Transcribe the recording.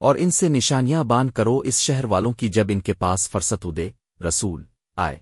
اور ان سے نشانیاں بان کرو اس شہر والوں کی جب ان کے پاس فرصت دے، رسول، آئے۔